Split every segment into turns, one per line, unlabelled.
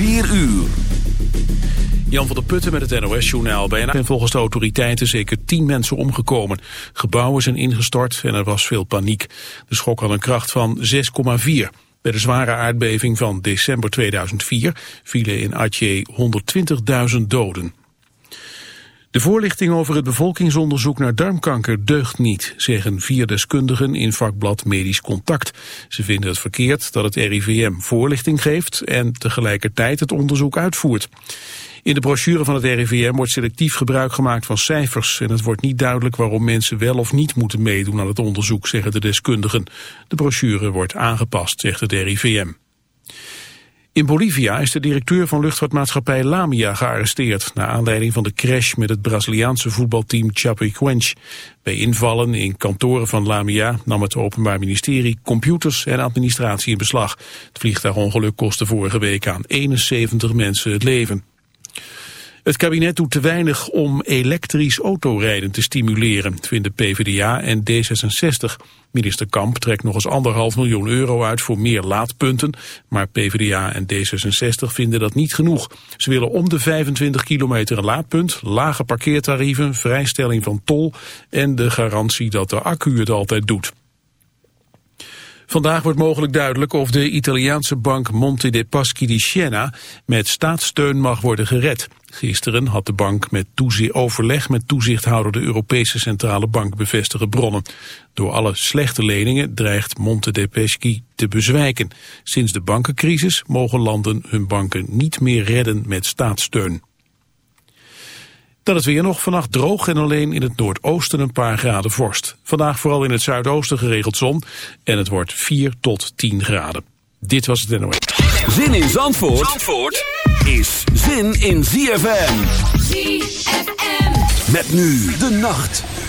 4 uur.
Jan van der Putten met het NOS-journaal. Bij een volgens de autoriteiten zeker tien mensen omgekomen. Gebouwen zijn ingestort en er was veel paniek. De schok had een kracht van 6,4. Bij de zware aardbeving van december 2004 vielen in Aceh 120.000 doden. De voorlichting over het bevolkingsonderzoek naar darmkanker deugt niet, zeggen vier deskundigen in vakblad Medisch Contact. Ze vinden het verkeerd dat het RIVM voorlichting geeft en tegelijkertijd het onderzoek uitvoert. In de brochure van het RIVM wordt selectief gebruik gemaakt van cijfers en het wordt niet duidelijk waarom mensen wel of niet moeten meedoen aan het onderzoek, zeggen de deskundigen. De brochure wordt aangepast, zegt het RIVM. In Bolivia is de directeur van luchtvaartmaatschappij Lamia gearresteerd... na aanleiding van de crash met het Braziliaanse voetbalteam Chapecoense. Bij invallen in kantoren van Lamia nam het Openbaar Ministerie... computers en administratie in beslag. Het vliegtuigongeluk kostte vorige week aan 71 mensen het leven. Het kabinet doet te weinig om elektrisch autorijden te stimuleren, vinden PvdA en D66. Minister Kamp trekt nog eens anderhalf miljoen euro uit voor meer laadpunten, maar PvdA en D66 vinden dat niet genoeg. Ze willen om de 25 kilometer een laadpunt, lage parkeertarieven, vrijstelling van tol en de garantie dat de accu het altijd doet. Vandaag wordt mogelijk duidelijk of de Italiaanse bank Monte dei Paschi di Siena met staatssteun mag worden gered. Gisteren had de bank met overleg met toezichthouder de Europese Centrale Bank bevestigde bronnen. Door alle slechte leningen dreigt Monte dei Paschi te bezwijken. Sinds de bankencrisis mogen landen hun banken niet meer redden met staatssteun. Dan het weer nog vannacht droog en alleen in het noordoosten een paar graden vorst. Vandaag vooral in het zuidoosten geregeld zon en het wordt 4 tot 10 graden. Dit was het NOS.
Zin in Zandvoort, Zandvoort is zin in ZFM. ZFM. Met nu de nacht.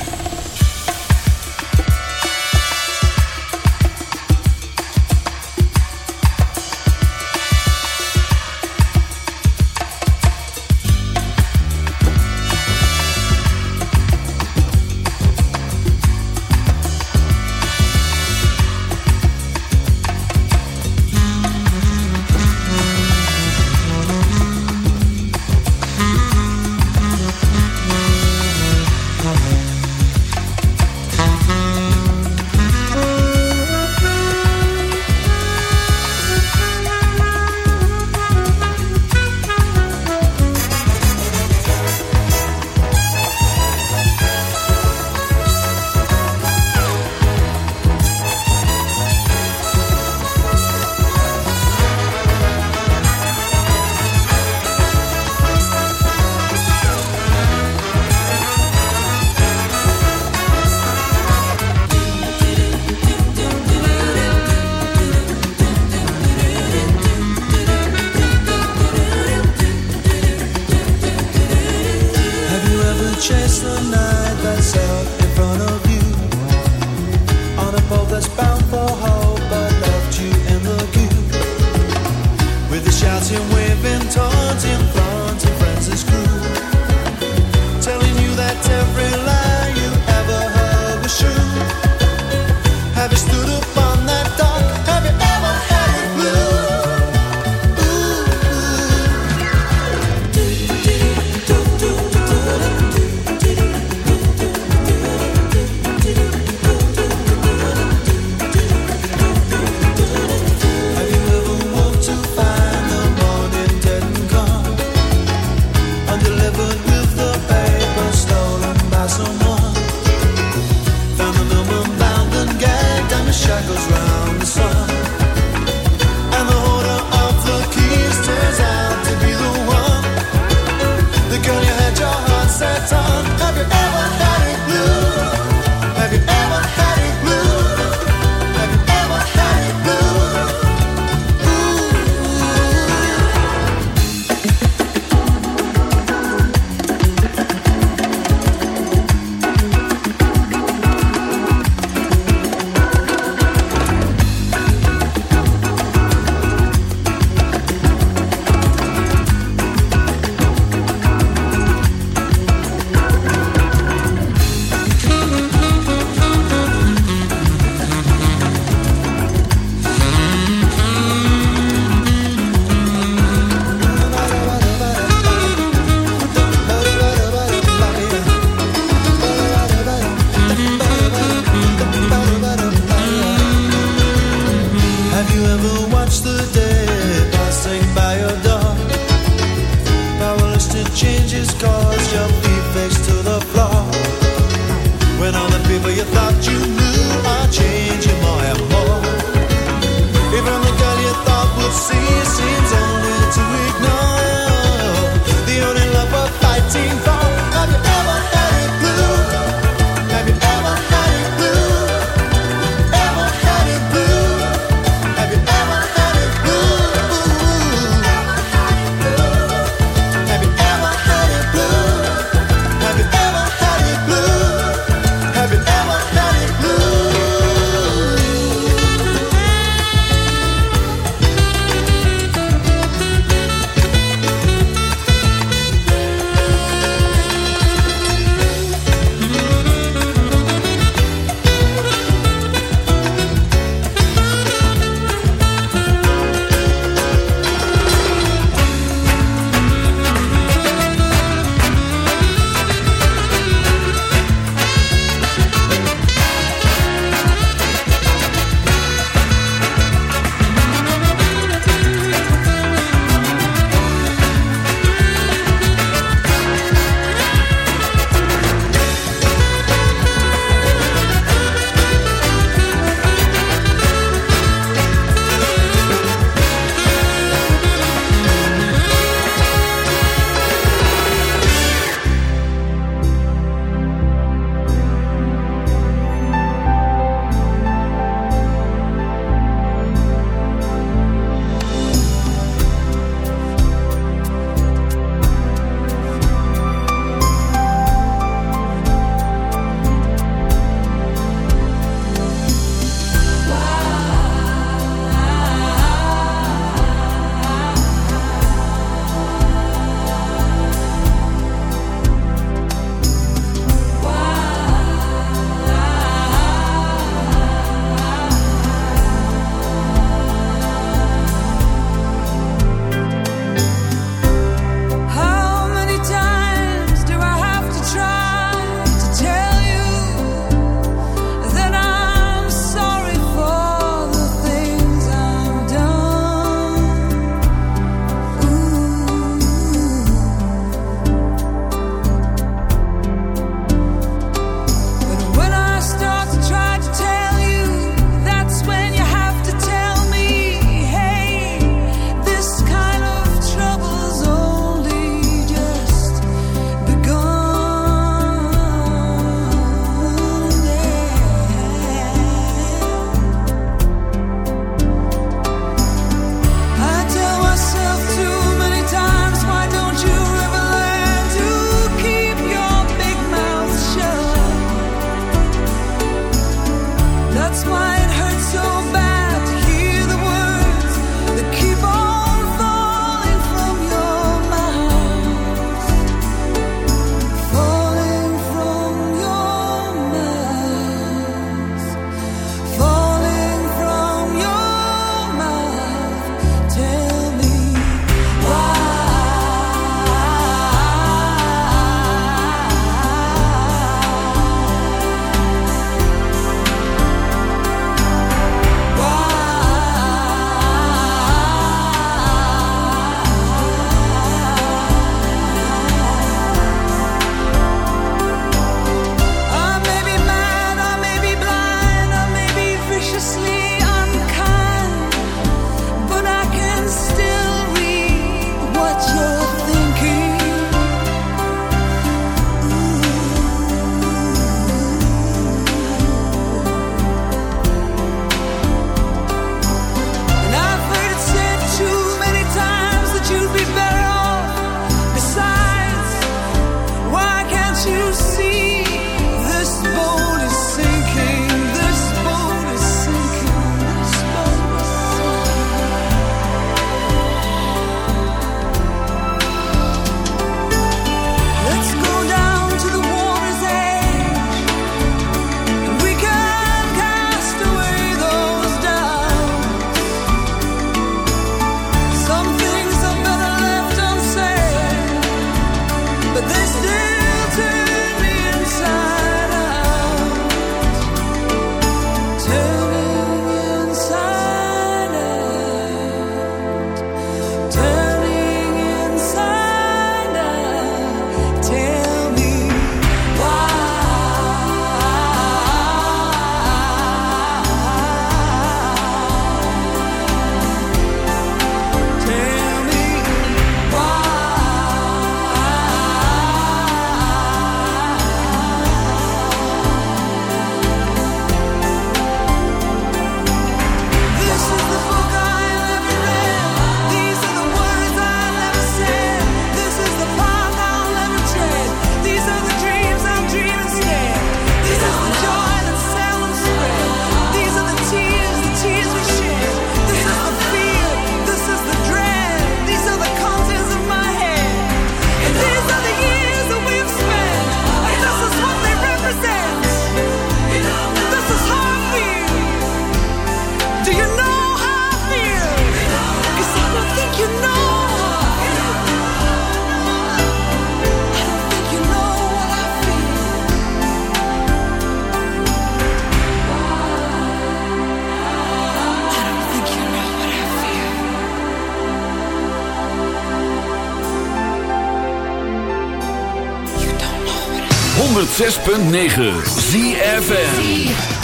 106.9 ZFN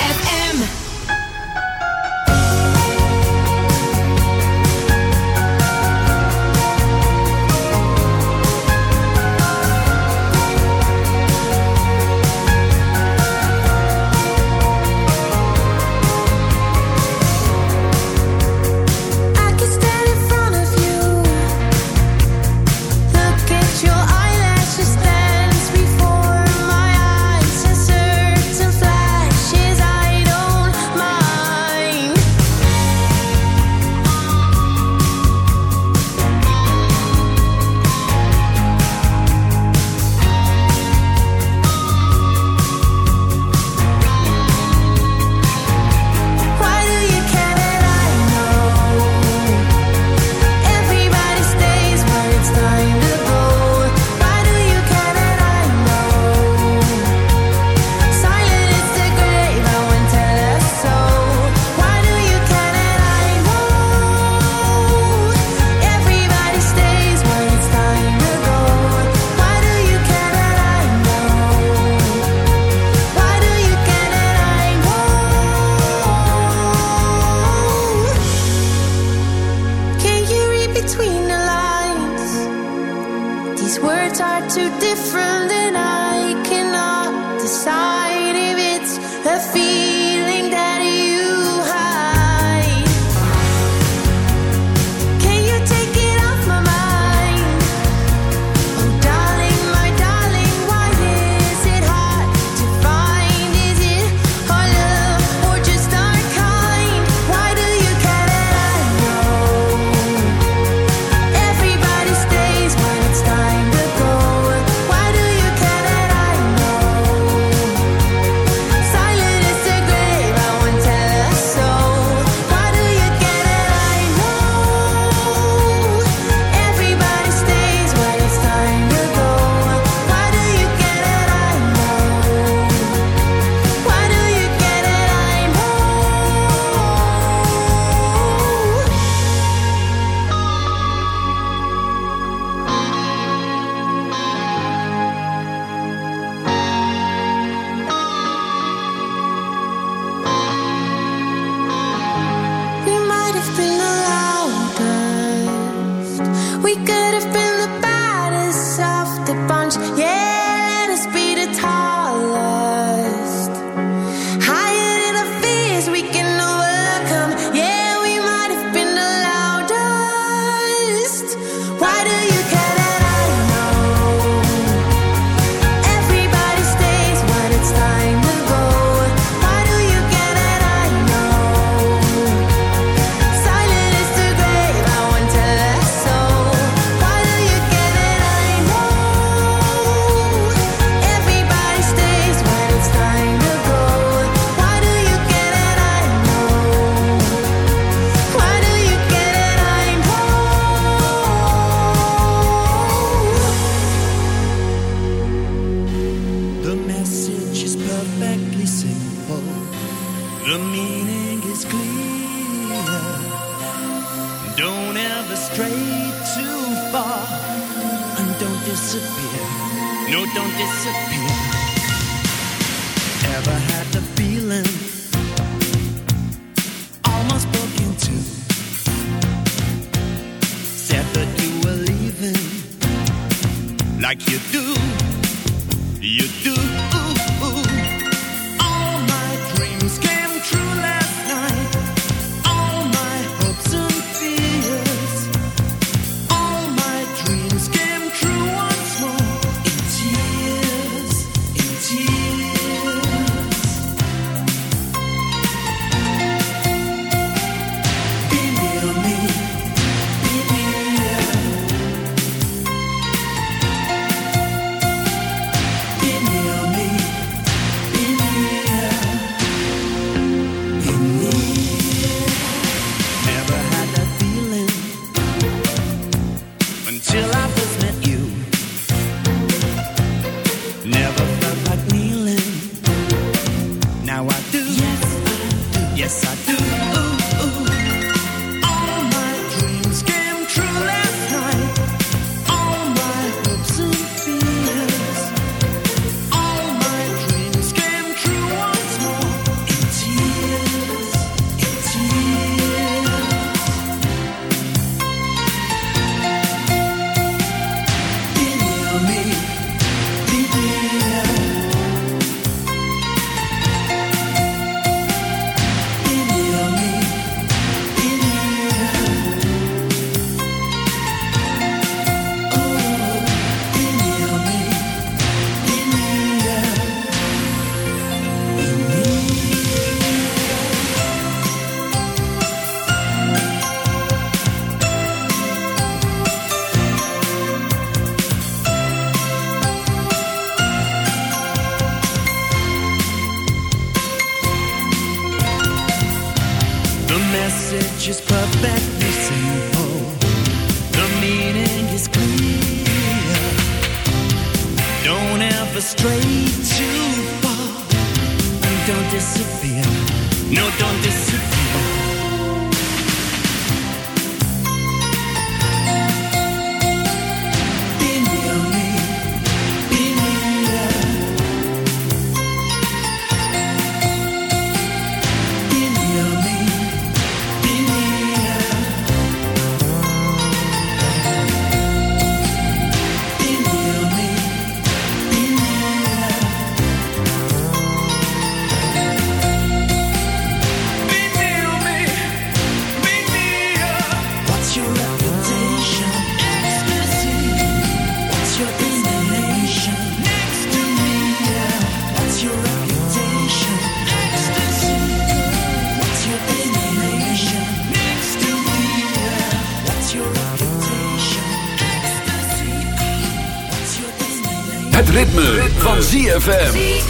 ZFM.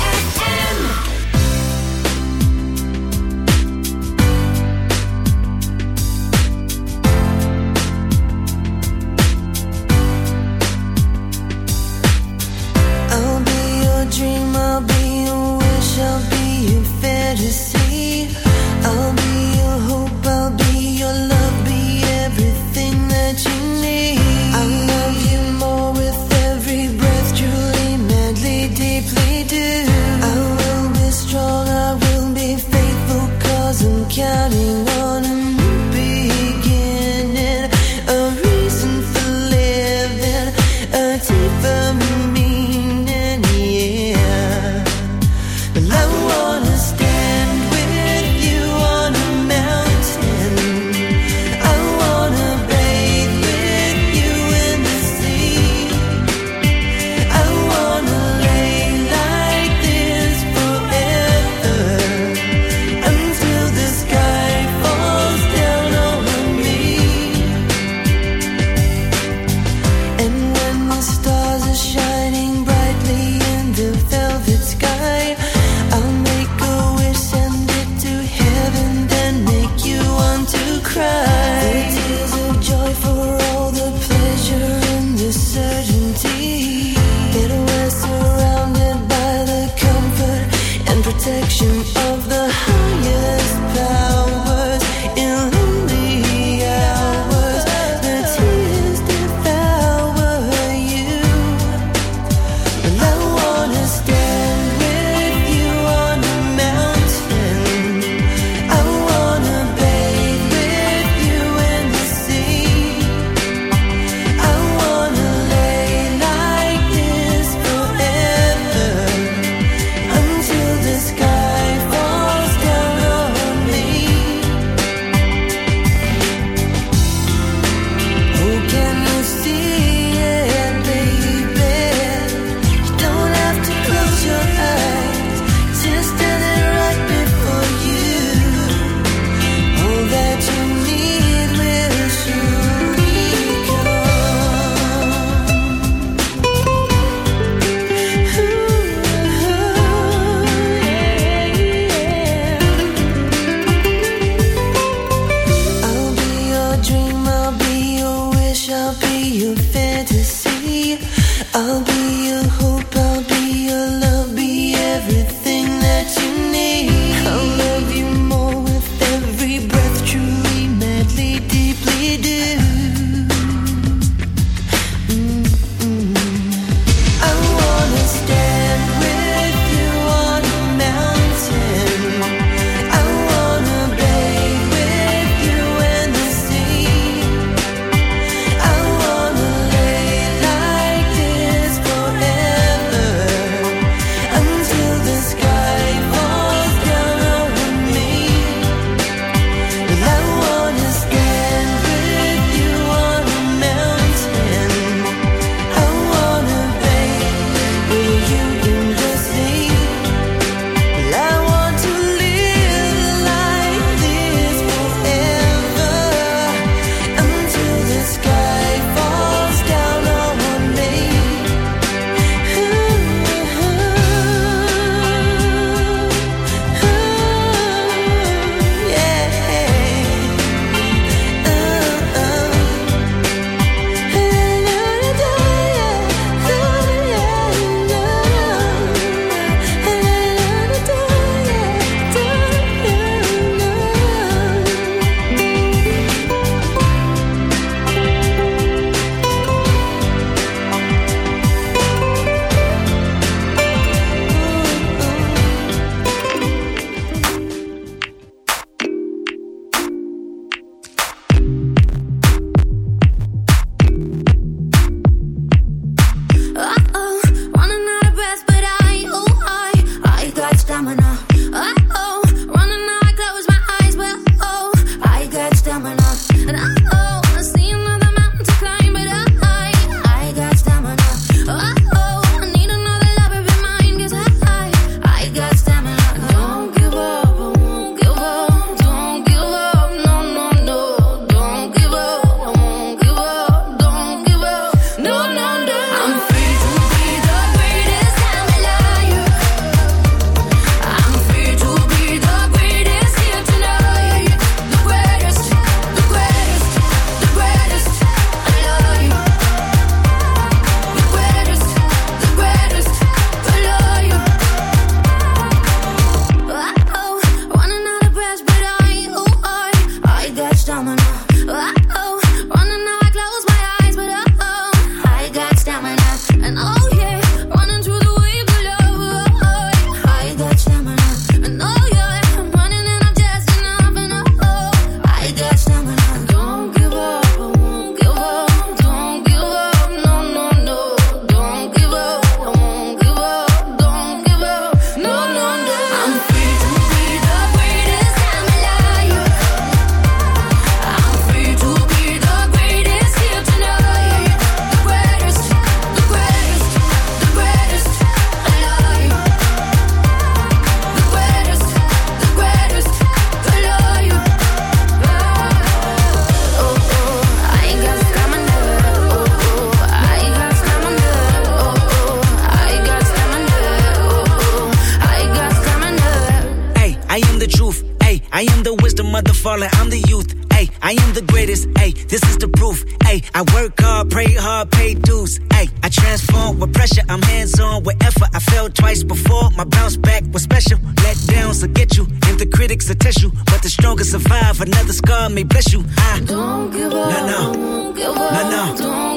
Test you. But the strongest survive. Another scar may bless you. I
don't give up.
No, no.
Don't give up.
No, no.
Don't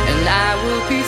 and I will be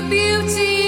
the beauty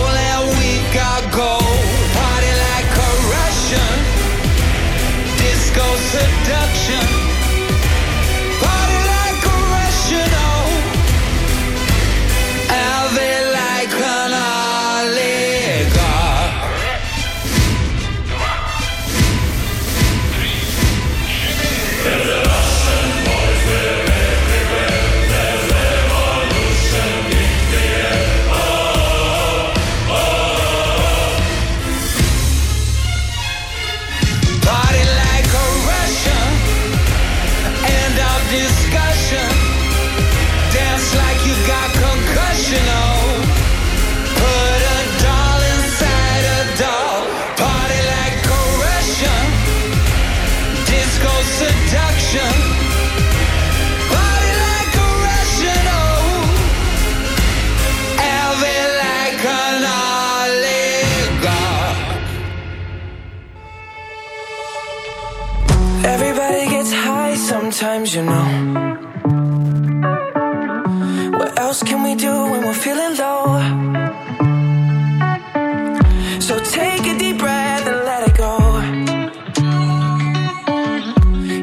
times, you
know. What else can we do when we're feeling low? So take a deep breath and let it go.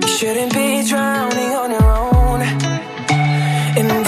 You shouldn't be drowning on your own. And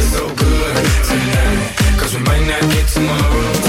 I get
to my
room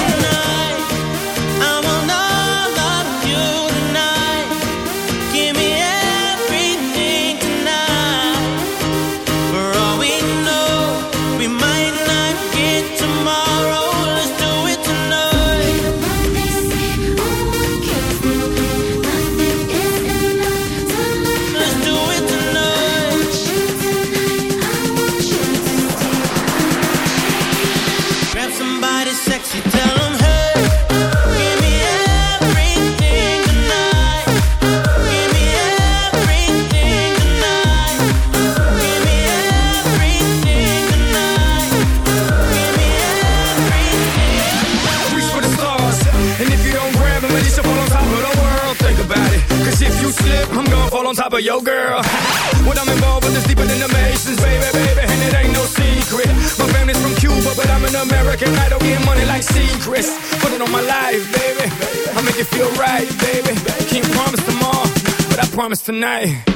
night.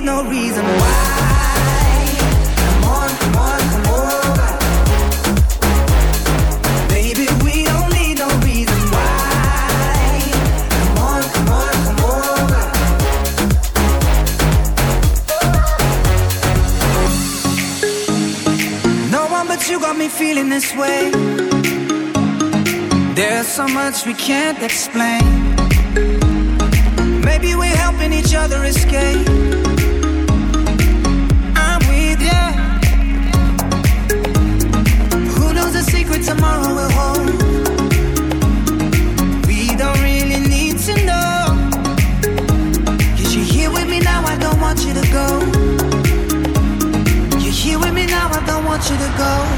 need no reason why. Come on, come on, come over. Baby, we don't need no reason why. Come on, come on, come over. No one but you got me feeling this way. There's so much we can't explain. Maybe we're helping each other escape you to go.